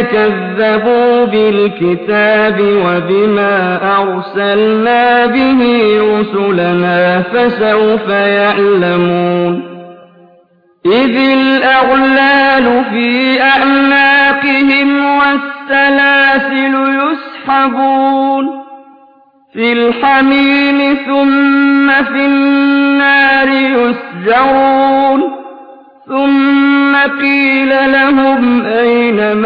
كَذَّبُوا بِالْكِتَابِ وَبِمَا أَرْسَلْنَا بِهِ رُسُلَنَا فَسَوْفَ يَعْلَمُونَ إِذِ الْأَغْلَالُ فِي أَعْنَاقِهِمْ وَالسَّلَاسِلُ يُسْحَبُونَ فِي الْحَمِيمِ ثُمَّ فِي النَّارِ يُسْجَرُونَ ثُمَّ قِيلَ لَهُمْ أَيْنَ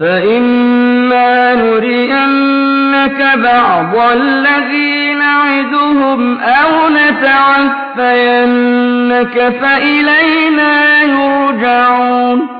فَإِمَّا نُرِيَنَّكَ بَعْضَ الَّذِي نَعِدُهُمْ أَوْ نَتَوَفَّيَنَّكَ فَإِلَيْنَا يُرْجَعُونَ